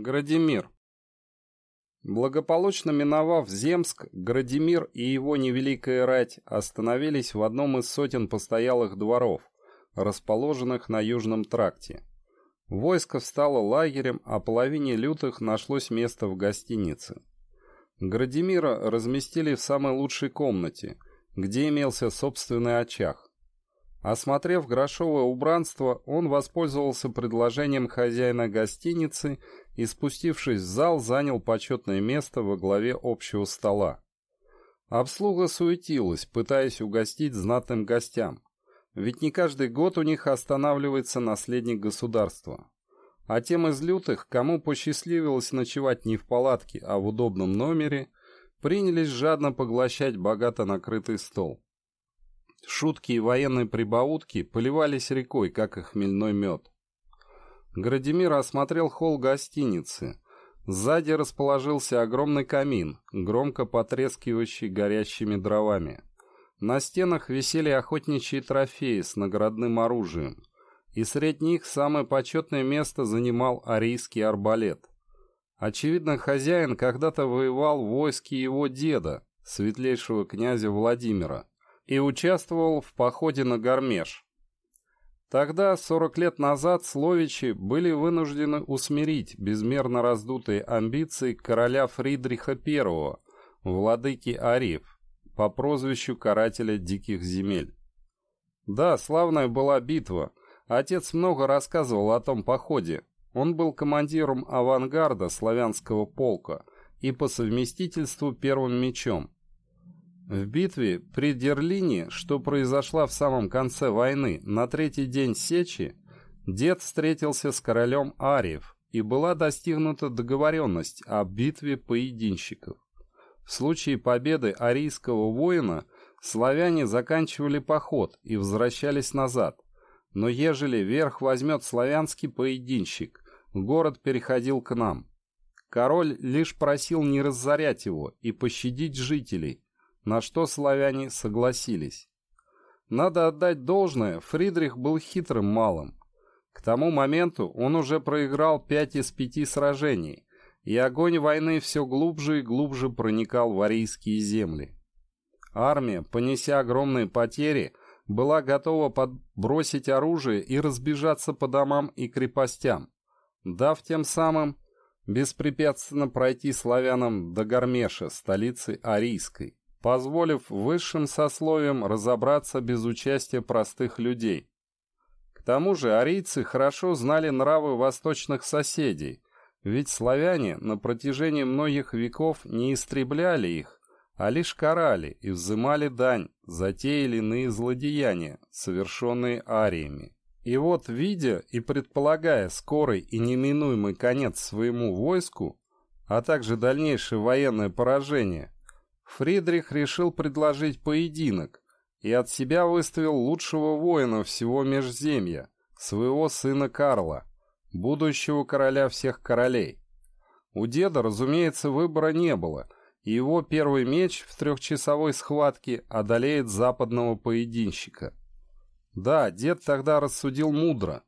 Градимир. Благополучно миновав Земск, Градимир и его невеликая рать остановились в одном из сотен постоялых дворов, расположенных на Южном тракте. Войско встало лагерем, а половине лютых нашлось место в гостинице. Градимира разместили в самой лучшей комнате, где имелся собственный очаг. Осмотрев грошовое убранство, он воспользовался предложением хозяина гостиницы и, спустившись в зал, занял почетное место во главе общего стола. Обслуга суетилась, пытаясь угостить знатным гостям, ведь не каждый год у них останавливается наследник государства. А тем из лютых, кому посчастливилось ночевать не в палатке, а в удобном номере, принялись жадно поглощать богато накрытый стол. Шутки и военные прибаутки поливались рекой, как и хмельной мед. Градимир осмотрел холл гостиницы. Сзади расположился огромный камин, громко потрескивающий горящими дровами. На стенах висели охотничьи трофеи с наградным оружием, и среди них самое почетное место занимал арийский арбалет. Очевидно, хозяин когда-то воевал в войске его деда, светлейшего князя Владимира, и участвовал в походе на Гармеш. Тогда, 40 лет назад, словичи были вынуждены усмирить безмерно раздутые амбиции короля Фридриха I, владыки Ариев, по прозвищу карателя диких земель. Да, славная была битва. Отец много рассказывал о том походе. Он был командиром авангарда славянского полка и по совместительству первым мечом. В битве при Дерлине, что произошла в самом конце войны, на третий день Сечи, дед встретился с королем Ариев, и была достигнута договоренность о битве поединщиков. В случае победы арийского воина славяне заканчивали поход и возвращались назад, но ежели верх возьмет славянский поединщик, город переходил к нам. Король лишь просил не разорять его и пощадить жителей, на что славяне согласились. Надо отдать должное, Фридрих был хитрым малым. К тому моменту он уже проиграл пять из пяти сражений, и огонь войны все глубже и глубже проникал в арийские земли. Армия, понеся огромные потери, была готова подбросить оружие и разбежаться по домам и крепостям, дав тем самым беспрепятственно пройти славянам до Гармеша, столицы Арийской позволив высшим сословиям разобраться без участия простых людей. К тому же арийцы хорошо знали нравы восточных соседей, ведь славяне на протяжении многих веков не истребляли их, а лишь карали и взымали дань за те или иные злодеяния, совершенные ариями. И вот, видя и предполагая скорый и неминуемый конец своему войску, а также дальнейшее военное поражение – Фридрих решил предложить поединок и от себя выставил лучшего воина всего Межземья, своего сына Карла, будущего короля всех королей. У деда, разумеется, выбора не было, и его первый меч в трехчасовой схватке одолеет западного поединщика. Да, дед тогда рассудил мудро.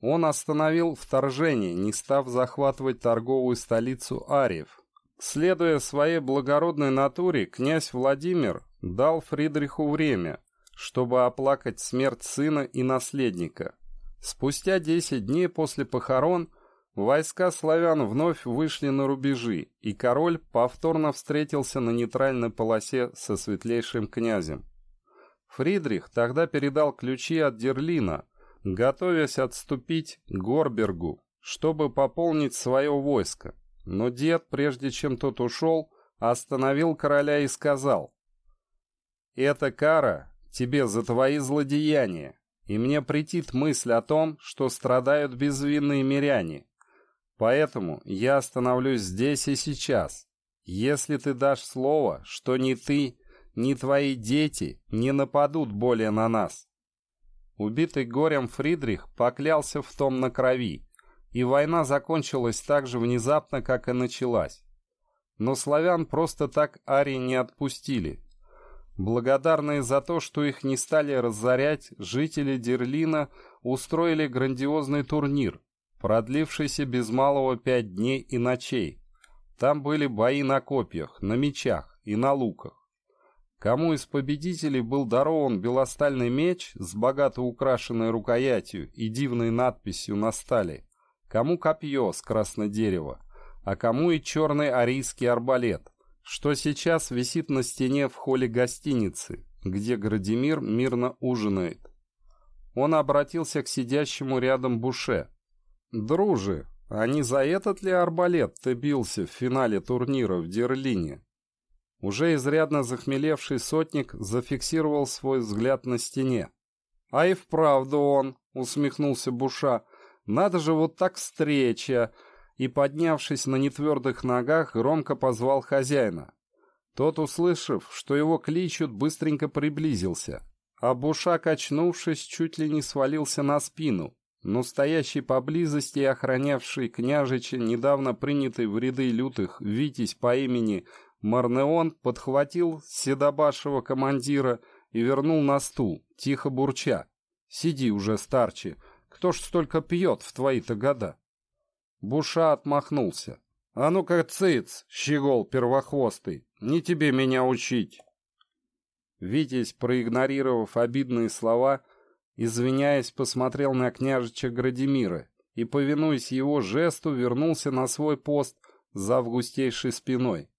Он остановил вторжение, не став захватывать торговую столицу Ариев, Следуя своей благородной натуре, князь Владимир дал Фридриху время, чтобы оплакать смерть сына и наследника. Спустя 10 дней после похорон войска славян вновь вышли на рубежи, и король повторно встретился на нейтральной полосе со светлейшим князем. Фридрих тогда передал ключи от Дерлина, готовясь отступить к Горбергу, чтобы пополнить свое войско. Но дед, прежде чем тот ушел, остановил короля и сказал, «Это кара тебе за твои злодеяния, и мне претит мысль о том, что страдают безвинные миряне. Поэтому я остановлюсь здесь и сейчас, если ты дашь слово, что ни ты, ни твои дети не нападут более на нас». Убитый горем Фридрих поклялся в том на крови, и война закончилась так же внезапно, как и началась. Но славян просто так арии не отпустили. Благодарные за то, что их не стали разорять, жители Дерлина устроили грандиозный турнир, продлившийся без малого пять дней и ночей. Там были бои на копьях, на мечах и на луках. Кому из победителей был дарован белостальный меч с богато украшенной рукоятью и дивной надписью на стали, кому копье с красного дерева, а кому и черный арийский арбалет, что сейчас висит на стене в холле гостиницы, где Градимир мирно ужинает. Он обратился к сидящему рядом Буше. «Дружи, а не за этот ли арбалет ты бился в финале турнира в Дерлине?» Уже изрядно захмелевший сотник зафиксировал свой взгляд на стене. «А и вправду он!» — усмехнулся Буша. «Надо же вот так встреча!» И, поднявшись на нетвердых ногах, громко позвал хозяина. Тот, услышав, что его кличут, быстренько приблизился. А Буша, качнувшись, чуть ли не свалился на спину, но стоящий поблизости и охранявший княжича, недавно принятый в ряды лютых Витязь по имени Марнеон подхватил седобашего командира и вернул на стул, тихо бурча. «Сиди уже, старче, кто ж столько пьет в твои-то года?» Буша отмахнулся. «А ну-ка, цыц, щегол первохвостый, не тебе меня учить!» Витязь, проигнорировав обидные слова, извиняясь, посмотрел на княжича Градимира и, повинуясь его жесту, вернулся на свой пост за августейшей спиной.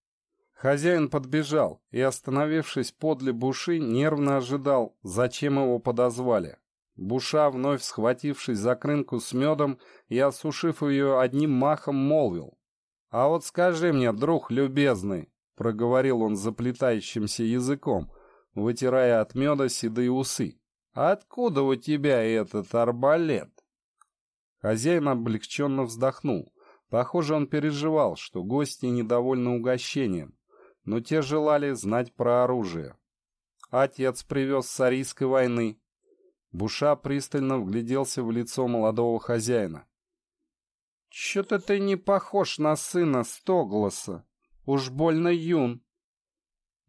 Хозяин подбежал и, остановившись подле Буши, нервно ожидал, зачем его подозвали. Буша, вновь схватившись за крынку с медом и осушив ее одним махом, молвил. «А вот скажи мне, друг любезный», — проговорил он заплетающимся языком, вытирая от меда седые усы, «откуда у тебя этот арбалет?» Хозяин облегченно вздохнул. Похоже, он переживал, что гости недовольны угощением, но те желали знать про оружие. Отец привез с Арийской войны. Буша пристально вгляделся в лицо молодого хозяина. «Чё-то ты не похож на сына Стогласа. Уж больно юн».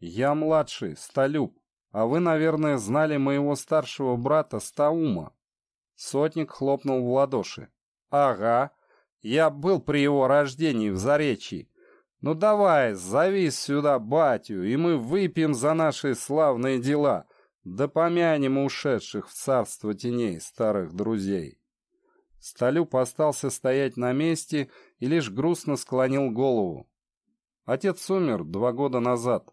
«Я младший, Столюб, а вы, наверное, знали моего старшего брата Стаума». Сотник хлопнул в ладоши. «Ага, я был при его рождении в Заречье. Ну давай, зови сюда батю, и мы выпьем за наши славные дела, да помянем ушедших в царство теней старых друзей. Столюб остался стоять на месте и лишь грустно склонил голову. Отец умер два года назад.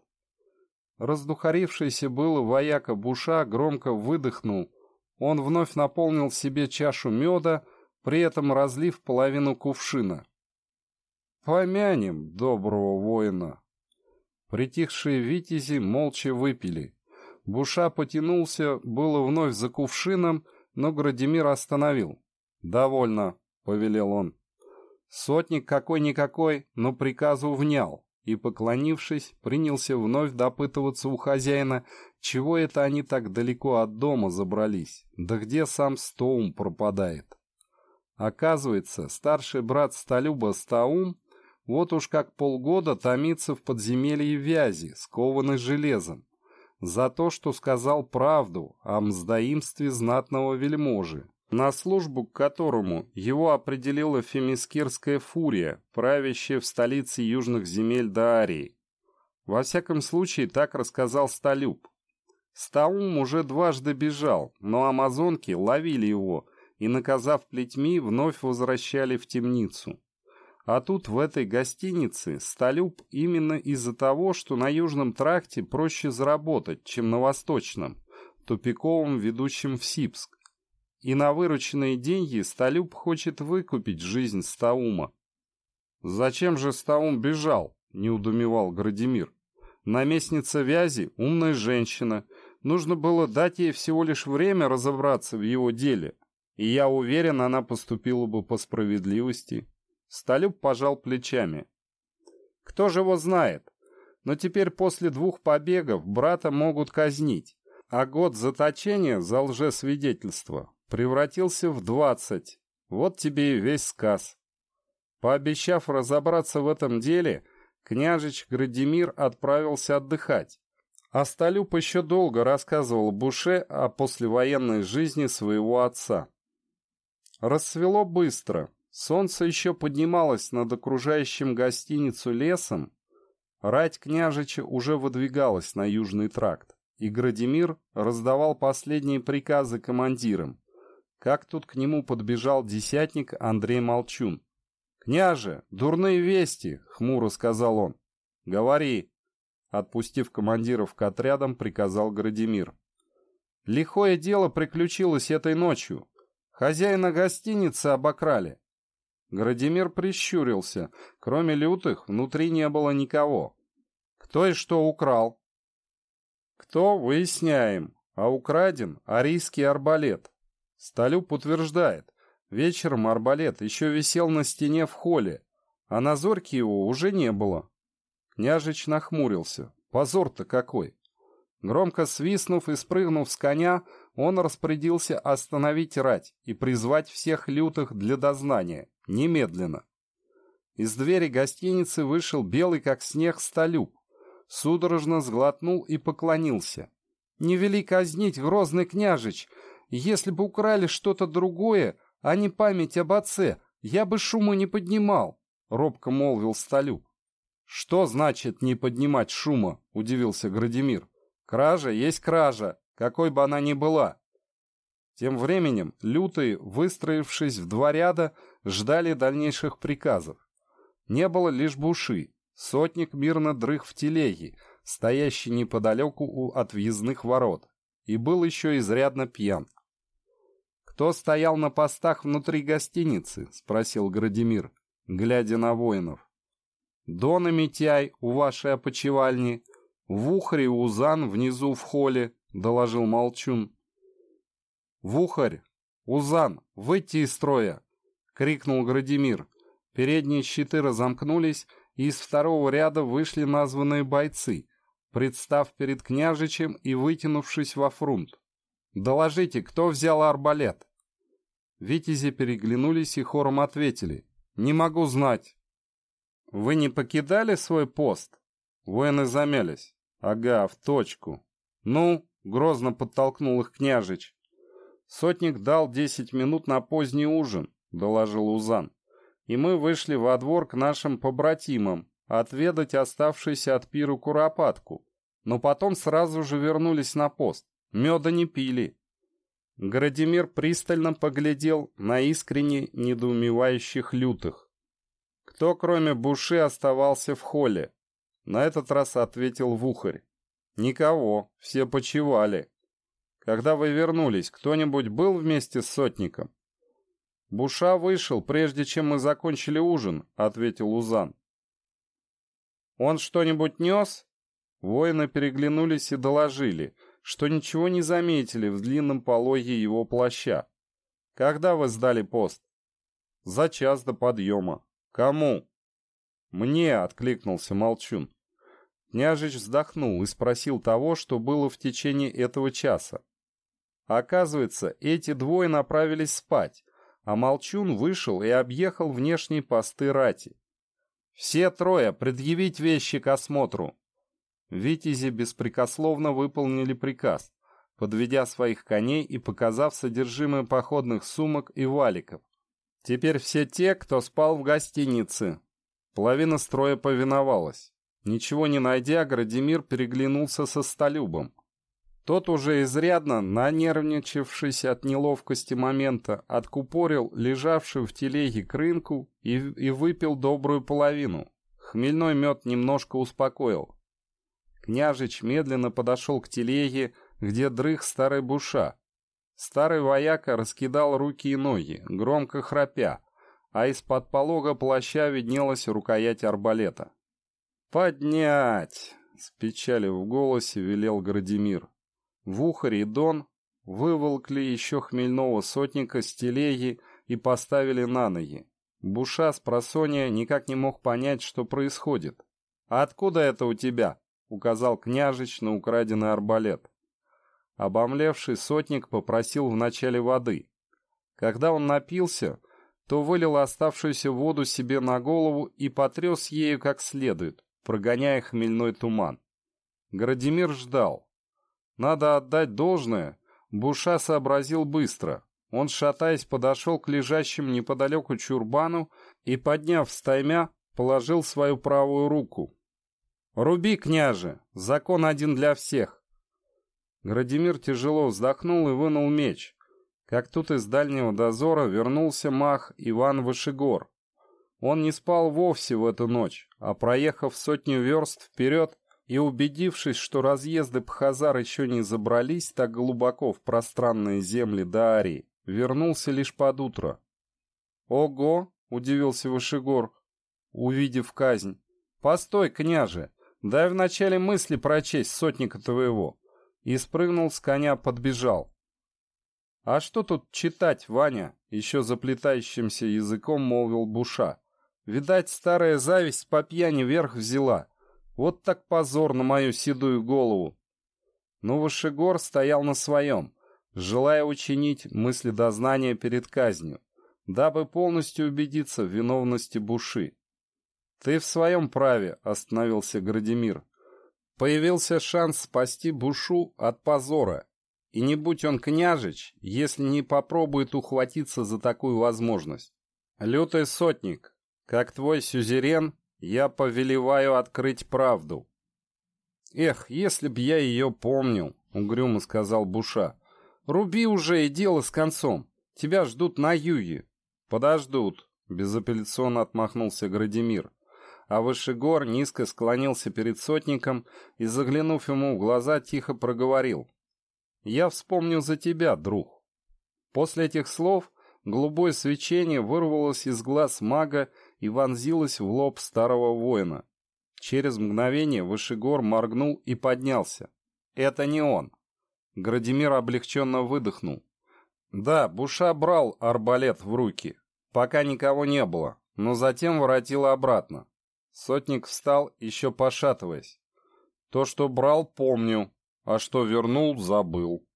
Раздухарившийся было вояка Буша громко выдохнул. Он вновь наполнил себе чашу меда, при этом разлив половину кувшина. Помянем доброго воина. Притихшие витязи молча выпили. Буша потянулся, было вновь за кувшином, но Градимир остановил. «Довольно», — повелел он. Сотник какой-никакой, но приказу внял и, поклонившись, принялся вновь допытываться у хозяина, чего это они так далеко от дома забрались, да где сам Стоум пропадает. Оказывается, старший брат Столюба Стаум вот уж как полгода томится в подземелье вязи, скованной железом, за то, что сказал правду о мздоимстве знатного вельможи, на службу к которому его определила фемискирская фурия, правящая в столице южных земель Даарии. Во всяком случае, так рассказал Сталюб. Стаум уже дважды бежал, но амазонки ловили его и, наказав плетьми, вновь возвращали в темницу. А тут в этой гостинице Столюб именно из-за того, что на Южном тракте проще заработать, чем на Восточном, тупиковом, ведущем в Сипск. И на вырученные деньги Столюб хочет выкупить жизнь Стаума. «Зачем же Стаум бежал?» – не удумевал Градимир. «Наместница Вязи – умная женщина. Нужно было дать ей всего лишь время разобраться в его деле. И я уверен, она поступила бы по справедливости». Столюб пожал плечами. Кто же его знает? Но теперь после двух побегов брата могут казнить, а год заточения за лжесвидетельство превратился в двадцать. Вот тебе и весь сказ. Пообещав разобраться в этом деле, княжич Градимир отправился отдыхать. А Столюб еще долго рассказывал Буше о послевоенной жизни своего отца. Рассвело быстро, Солнце еще поднималось над окружающим гостиницу лесом, рать княжича уже выдвигалась на южный тракт, и Градимир раздавал последние приказы командирам. Как тут к нему подбежал десятник Андрей Молчун. «Княже, дурные вести!» — хмуро сказал он. «Говори!» — отпустив командиров к отрядам, приказал Градимир. «Лихое дело приключилось этой ночью. Хозяина гостиницы обокрали. Градимир прищурился. Кроме лютых, внутри не было никого. Кто и что украл? Кто, выясняем. А украден арийский арбалет. Сталюб утверждает. Вечером арбалет еще висел на стене в холле, а на зорьке его уже не было. Княжич нахмурился. Позор-то какой! Громко свистнув и спрыгнув с коня, он распорядился остановить рать и призвать всех лютых для дознания. Немедленно. Из двери гостиницы вышел белый как снег столюб. Судорожно сглотнул и поклонился. «Не вели казнить, грозный княжич! Если бы украли что-то другое, а не память об отце, я бы шума не поднимал!» — робко молвил столюб. «Что значит не поднимать шума?» — удивился Градимир. «Кража есть кража, какой бы она ни была. Тем временем лютые, выстроившись в два ряда, ждали дальнейших приказов. Не было лишь буши. Сотник мирно дрых в телеге, стоящий неподалеку от въездных ворот, и был еще изрядно пьян. «Кто стоял на постах внутри гостиницы?» — спросил Градимир, глядя на воинов. «Дон и Митяй у вашей опочивальни, Вухарь и Узан внизу в холле», — доложил Молчун. «Вухарь! Узан! Выйти из строя!» — крикнул Градимир. Передние щиты разомкнулись, и из второго ряда вышли названные бойцы, представ перед княжичем и вытянувшись во фрунт. «Доложите, кто взял арбалет?» Витязи переглянулись и хором ответили. «Не могу знать». «Вы не покидали свой пост?» Воины замялись. «Ага, в точку». «Ну?» — грозно подтолкнул их княжич. «Сотник дал десять минут на поздний ужин», — доложил Узан. «И мы вышли во двор к нашим побратимам, отведать оставшуюся от пиру куропатку. Но потом сразу же вернулись на пост. Меда не пили». Градимир пристально поглядел на искренне недоумевающих лютых. Кто, кроме Буши, оставался в холле? На этот раз ответил Вухарь. Никого, все почевали. Когда вы вернулись, кто-нибудь был вместе с сотником? Буша вышел, прежде чем мы закончили ужин, ответил Узан. Он что-нибудь нес? Воины переглянулись и доложили, что ничего не заметили в длинном пологе его плаща. Когда вы сдали пост? За час до подъема. Кому? Мне, откликнулся Молчун. Княжич вздохнул и спросил того, что было в течение этого часа. Оказывается, эти двое направились спать, а Молчун вышел и объехал внешние посты рати. «Все трое предъявить вещи к осмотру!» Витязи беспрекословно выполнили приказ, подведя своих коней и показав содержимое походных сумок и валиков. Теперь все те, кто спал в гостинице. Половина строя повиновалась. Ничего не найдя, Градимир переглянулся со Столюбом. Тот уже изрядно, нанервничавшись от неловкости момента, откупорил лежавшую в телеге крынку и, и выпил добрую половину. Хмельной мед немножко успокоил. Княжич медленно подошел к телеге, где дрых старый буша. Старый вояка раскидал руки и ноги, громко храпя, а из-под полога плаща виднелась рукоять арбалета. «Поднять!» — с печалью в голосе велел Градимир. Вухарь и Дон выволкли еще хмельного сотника с телеги и поставили на ноги. Буша с просонья никак не мог понять, что происходит. «А откуда это у тебя?» — указал княжич на украденный арбалет. Обомлевший сотник попросил вначале воды. Когда он напился, то вылил оставшуюся воду себе на голову и потряс ею как следует, прогоняя хмельной туман. Градимир ждал. Надо отдать должное, Буша сообразил быстро. он, шатаясь, подошел к лежащему неподалеку чурбану и, подняв стаймя, положил свою правую руку. «Руби, княже! Закон один для всех!» Градимир тяжело вздохнул и вынул меч. Как тут из дальнего дозора вернулся мах Иван Вышегор. Он не спал вовсе в эту ночь, а проехав сотню верст вперед и убедившись, что разъезды Пхазар еще не забрались так глубоко в пространные земли Даарии, вернулся лишь под утро. «Ого!» — удивился Вышегор, увидев казнь. «Постой, княже, дай вначале мысли прочесть сотника твоего». И спрыгнул с коня, подбежал. «А что тут читать, Ваня?» — еще заплетающимся языком молвил Буша. «Видать, старая зависть по пьяни вверх взяла. Вот так позор на мою седую голову». Но Вышегор стоял на своем, желая учинить мысли дознания перед казнью, дабы полностью убедиться в виновности Буши. «Ты в своем праве», — остановился Градимир. Появился шанс спасти Бушу от позора. И не будь он княжич, если не попробует ухватиться за такую возможность. Лютый сотник, как твой сюзерен, я повелеваю открыть правду. Эх, если б я ее помнил, угрюмо сказал Буша. Руби уже и дело с концом. Тебя ждут на юге. Подождут, безапелляционно отмахнулся Градимир а Вышегор низко склонился перед сотником и, заглянув ему в глаза, тихо проговорил. «Я вспомню за тебя, друг». После этих слов голубое свечение вырвалось из глаз мага и вонзилось в лоб старого воина. Через мгновение Вышегор моргнул и поднялся. «Это не он». Градимир облегченно выдохнул. «Да, Буша брал арбалет в руки, пока никого не было, но затем воротил обратно. Сотник встал, еще пошатываясь. То, что брал, помню, а что вернул, забыл.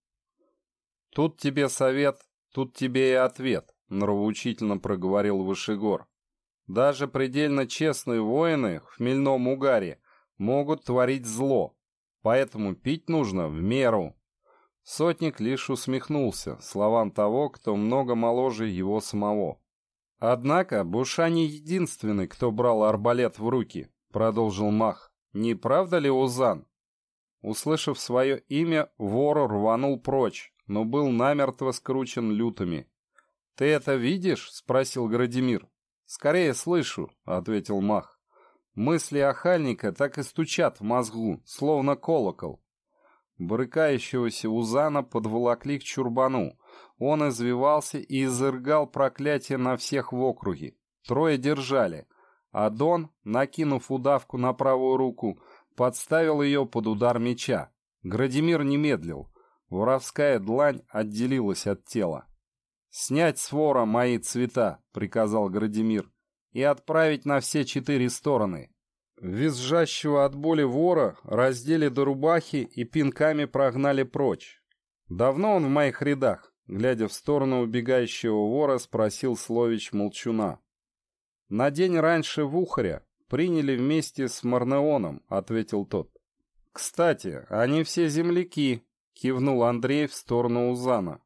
Тут тебе совет, тут тебе и ответ, нравоучительно проговорил Вышегор. Даже предельно честные воины в хмельном угаре могут творить зло, поэтому пить нужно в меру. Сотник лишь усмехнулся словам того, кто много моложе его самого. «Однако Буша не единственный, кто брал арбалет в руки», — продолжил Мах. «Не правда ли, Узан?» Услышав свое имя, вор рванул прочь, но был намертво скручен лютыми. «Ты это видишь?» — спросил Градимир. «Скорее слышу», — ответил Мах. Мысли охальника так и стучат в мозгу, словно колокол. Брыкающегося Узана подволокли к чурбану, он извивался и изыргал проклятие на всех в округе. Трое держали, а Дон, накинув удавку на правую руку, подставил ее под удар меча. Градимир не медлил. Воровская длань отделилась от тела. «Снять с вора мои цвета», — приказал Градимир, «и отправить на все четыре стороны». Визжащего от боли вора раздели до рубахи и пинками прогнали прочь. «Давно он в моих рядах?» Глядя в сторону убегающего вора, спросил Слович Молчуна. «На день раньше в Ухаря приняли вместе с Марнеоном», — ответил тот. «Кстати, они все земляки», — кивнул Андрей в сторону Узана.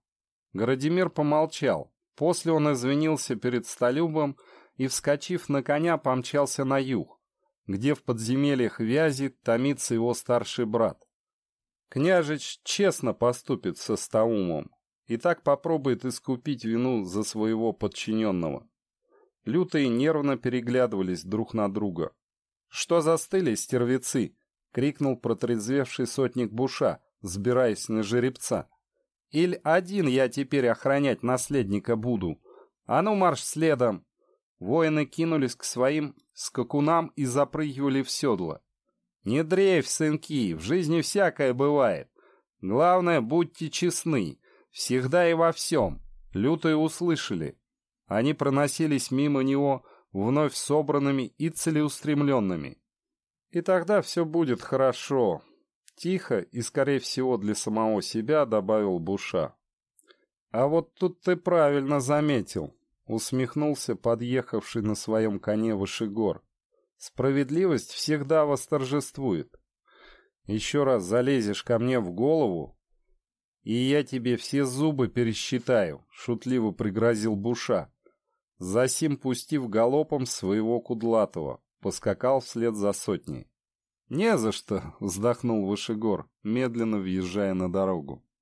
Градимир помолчал. После он извинился перед Столюбом и, вскочив на коня, помчался на юг, где в подземельях Вязи томится его старший брат. Княжич честно поступит со Стаумом, и так попробует искупить вину за своего подчиненного. Лютые нервно переглядывались друг на друга. «Что застыли, стервецы?» — крикнул протрезвевший сотник Буша, сбираясь на жеребца. «Иль один я теперь охранять наследника буду? А ну марш следом!» Воины кинулись к своим скакунам и запрыгивали в седло. «Не дрейф, сынки, в жизни всякое бывает. Главное, будьте честны, Всегда и во всем. Лютые услышали. Они проносились мимо него вновь собранными и целеустремленными. И тогда все будет хорошо. Тихо и, скорее всего, для самого себя добавил Буша. А вот тут ты правильно заметил, усмехнулся подъехавший на своем коне Вышегор. Справедливость всегда восторжествует. Еще раз залезешь ко мне в голову, и я тебе все зубы пересчитаю», — шутливо пригрозил Буша. Засим, пустив галопом своего кудлатого, поскакал вслед за сотней. «Не за что», — вздохнул Вышегор, медленно въезжая на дорогу.